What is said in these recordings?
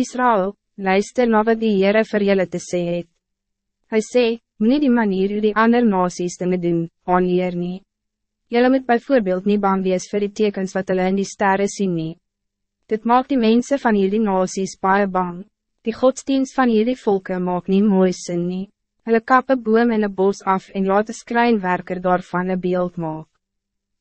Israël, luister na wat die Heere vir julle te sê het. Hy sê, nie die manier hoe die ander nasies dinge doen, aanleer nie. Julle moet bijvoorbeeld niet bang wees vir die tekens wat hulle in die sterren sien nie. Dit maakt die mensen van jullie nasies baie bang. Die godsdienst van jullie volken maakt niet mooi sin nie. Hulle kap een boom in een bos af en laat een skreinwerker daarvan een beeld maak.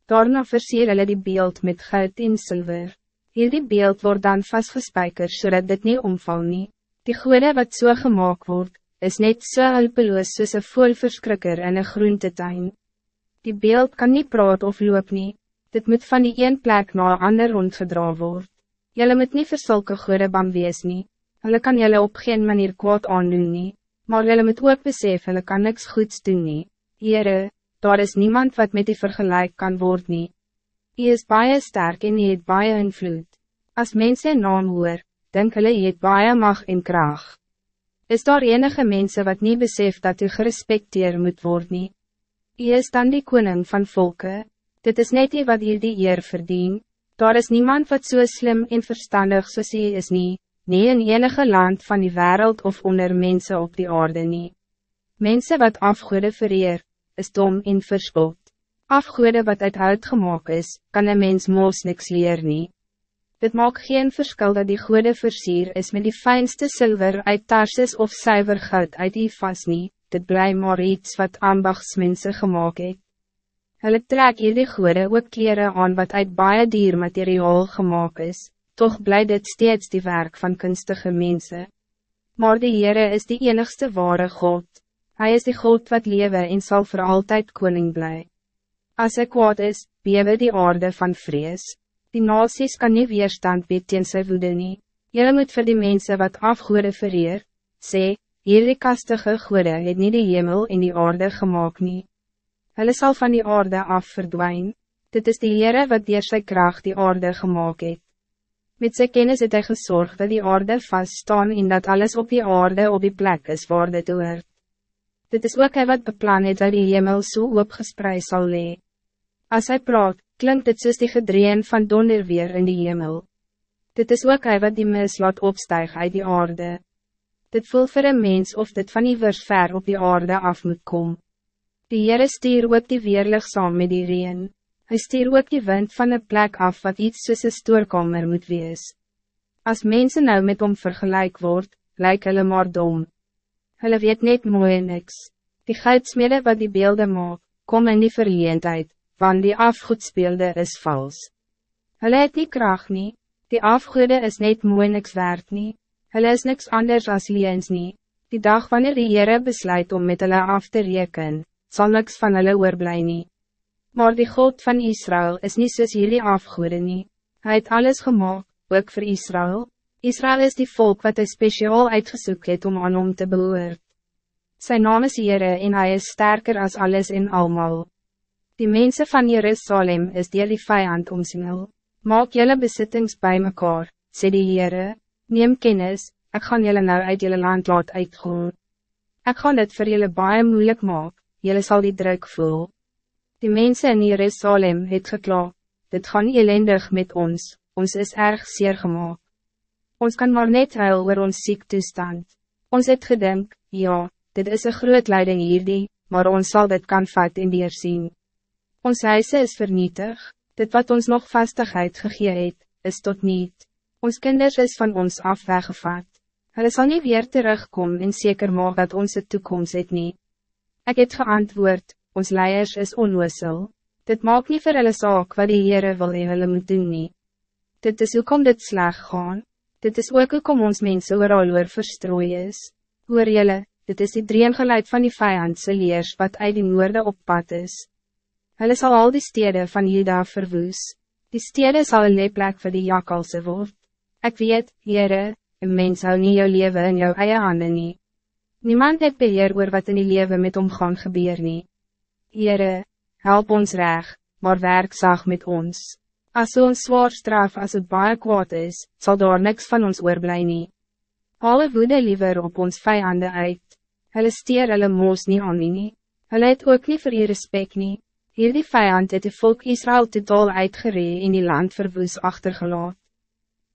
Daarna versier hulle die beeld met goud en zilver. Hierdie beeld wordt dan vastgespijker zodat dit niet omval nie. Die goede wat zo so gemaakt wordt, is net so hulpeloos soos een voelverskrikker in een groentetuin. Die beeld kan niet praat of loop nie, dit moet van die een plek na een ander rondgedra word. Jelle moet niet versulke goede bang wees nie, hulle kan jelle op geen manier kwaad aandoen nie, maar jelle moet ook besef hulle kan niks goeds doen nie. Heere, daar is niemand wat met die vergelijk kan word nie. Hij is baie sterk en hy het baie invloed. As mense naam hoor, denk hulle hy het baie mag en kraag. Is daar enige mensen wat niet besef dat u gerespecteerd moet worden? Hij is dan die koning van volken. Dit is net die wat hier die eer verdien. Daar is niemand wat zo so slim en verstandig soos hy is nie, nie in enige land van die wereld of onder mensen op die aarde nie. Mensen wat afgoede vereer, is dom en verspot. Afgoede wat uit hout gemaakt is, kan een mens moos niks leer nie. Dit maakt geen verschil dat die goede versier is met die fijnste zilver uit Tarsus of zuiver goud uit die vas nie, dit bly maar iets wat ambachtsmense gemaakt het. Hulle trek hier die goede ook kleren aan wat uit baie diermateriaal gemaakt is, toch bly dit steeds die werk van kunstige mensen. Maar die Heere is die enigste ware God. Hij is die God wat lewe en zal voor altijd koning blijven. Als hij kwaad is, bewe die aarde van vrees. Die nasies kan niet weerstand bied teen sy woede nie. Julle moet vir die mense wat afgoede vereer, sê, hierdie kastige goede het nie die hemel en die aarde gemaakt nie. Hulle sal van die aarde af verdwijn. Dit is die Heere wat dier sy kracht die aarde gemaakt het. Met sy kennis het hy gesorg dat die aarde vaststaan en dat alles op die aarde op die plek is waar dit hoort. Dit is ook hy wat beplan het dat die hemel so opgespreid zal lee. Als hij praat, klinkt het soos die gedreen van donder weer in die hemel. Dit is ook hij wat die mis laat opstijgen uit die aarde. Dit voel voor een mens of dit van die vers ver op die aarde af moet komen. Die Heere stier ook die weerlig saam met die reen. Hij stier ook die wind van een plek af wat iets soos een stoorkamer moet wees. Als mensen nou met hom vergelijk word, lyk hulle maar dom. Hulle weet net mooi niks. Die goudsmede wat die beelden maak, kom in die verleendheid, want die afgoedspeelde is vals. Hulle het die kracht nie, die afgoede is net mooi niks waard nie, hulle is niks anders als liens nie, die dag wanneer die Heere besluit om met hulle af te reken, zal niks van hulle oorblij nie. Maar die God van Israël is niet soos jullie afgoede nie, hy het alles gemaakt, ook voor Israël. Israël is die volk wat hij speciaal uitgezoek het om aan hom te behoort. Zijn naam is Heere en hij is sterker als alles in almal. Die mensen van Jerusalem is deel die vijand omsingel. Maak jelle besittings bij mekaar, sê die Heere, neem kennis, ik gaan jelle nou uit jelle land laat uitgaan. Ik gaan dit voor jelle baie moeilijk maak, jelle zal die druk voel. Die mensen in Jerusalem het gekla, dit gaan elendig met ons, ons is erg zeer gemaakt. Ons kan maar net huil oor ons ziek toestand. Ons het gedink, ja, dit is een groot leiding hierdie, maar ons zal dit kan vat in die zien. Ons huise is vernietig, dit wat ons nog vastigheid gegee het, is tot niet. Ons kinders is van ons af weggevat. Hulle sal nie weer terugkom en zeker maak dat onze toekomst het nie. Ek het geantwoord, ons leiers is onwissel. Dit maakt niet vir hulle saak wat die Heere wil en hulle moet doen nie. Dit is hoekom dit sleg gaan. Dit is ook hoekom ons mense ooral oor verstrooi is. Hoor jylle, dit is die dreengeleid van die vijandse leers wat uit die noorde op pad is. Hulle sal al die steden van Juda verwoes. Die steden zal een leeplek voor die jakalse word. Ik weet, Heere, een mens hou nie jou leven in jou eie handen nie. Niemand het beheer oor wat in die leven met omgang gebeur nie. Heere, help ons reg, maar werk zag met ons. Als zo'n zwaar straf als het baie kwaad is, zal daar niks van ons oorblij nie. Alle woede liever op ons vijanden uit. Hulle steer hulle moos nie aan nie. Hulle het ook nie vir jy respect nie. Hierdie vijand het die volk Israël totaal uitgeree in die land verwoes achtergelaat.